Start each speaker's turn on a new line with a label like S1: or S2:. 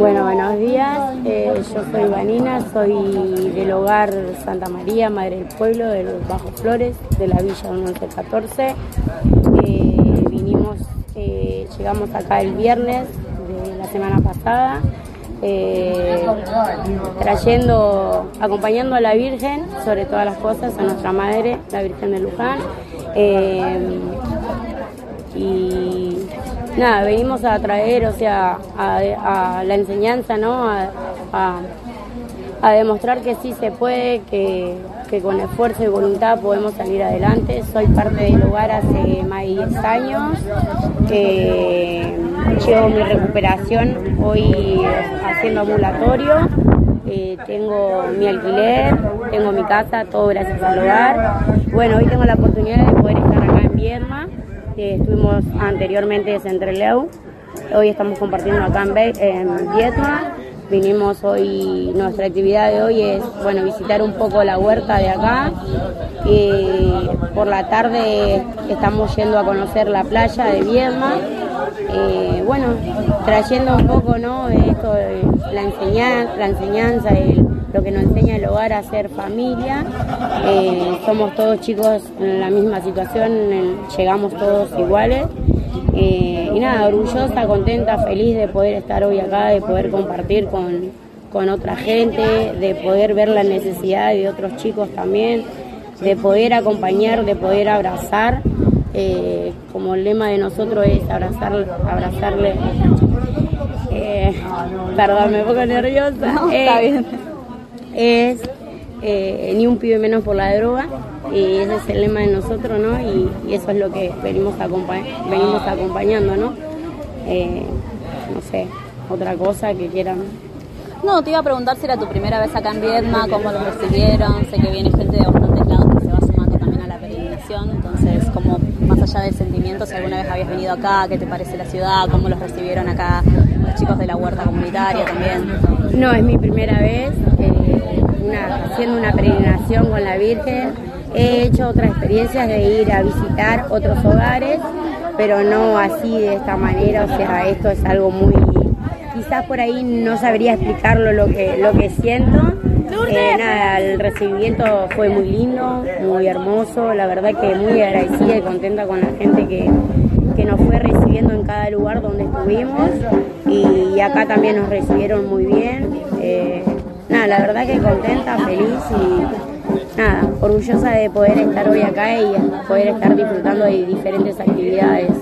S1: Bueno, buenos días. Eh, yo soy Vanina, soy del hogar Santa María, Madre del Pueblo, de los Bajos Flores, de la Villa 1114. Eh, vinimos, eh, llegamos acá el viernes de la semana pasada, eh, trayendo, acompañando a la Virgen, sobre todas las cosas, a nuestra Madre, la Virgen de Luján. Y nada, venimos a traer, o sea, a, la enseñanza, ¿no? A, demostrar que sí se puede, que, que, con esfuerzo y voluntad podemos salir adelante. Soy parte del hogar hace más de 10 años. Eh, llevo mi recuperación hoy haciendo ambulatorio. Eh, tengo mi alquiler, tengo mi casa, todo gracias al hogar. Bueno, hoy tengo la oportunidad de poder estar acá en Viedma estuvimos anteriormente en Centreleu, hoy estamos compartiendo acá en, en Vietnam. Vinimos hoy, nuestra actividad de hoy es bueno visitar un poco la huerta de acá. Y por la tarde estamos yendo a conocer la playa de Viedma. Eh, bueno, trayendo un poco ¿no? esto, la, enseñanza, la enseñanza, el, lo que nos enseña el hogar a ser familia. Eh, somos todos chicos en la misma situación, llegamos todos iguales. Eh, y nada, orgullosa, contenta, feliz de poder estar hoy acá, de poder compartir con, con otra gente, de poder ver la necesidad de otros chicos también, de poder acompañar, de poder abrazar. Eh, como el lema de nosotros es abrazar, abrazarle. Eh, perdón, me pongo nerviosa.
S2: No, está bien
S1: es eh, ni un pibe menos por la droga y ese es el lema de nosotros, ¿no? Y, y eso es lo que venimos, venimos acompañando, ¿no? Eh, no sé, otra cosa que quieran.
S2: No, te iba a preguntar si era tu primera vez acá en Viedma, cómo lo recibieron, sé que viene gente de bastantes lados que se va sumando también a la peregrinación, entonces como más allá del sentimiento, si alguna vez habías venido acá, qué te parece la ciudad, cómo los recibieron acá los chicos de la huerta comunitaria también.
S1: No, es mi primera vez. Una, haciendo una peregrinación con la Virgen. He hecho otras experiencias de ir a visitar otros hogares, pero no así de esta manera, o sea, esto es algo muy... Quizás por ahí no sabría explicarlo lo que, lo que siento. Eh, nada, el recibimiento fue muy lindo, muy hermoso, la verdad que muy agradecida y contenta con la gente que, que nos fue recibiendo en cada lugar donde estuvimos y, y acá también nos recibieron muy bien. Eh, nada, la verdad que contenta, feliz y nada, orgullosa de poder estar hoy acá y poder estar disfrutando de diferentes actividades.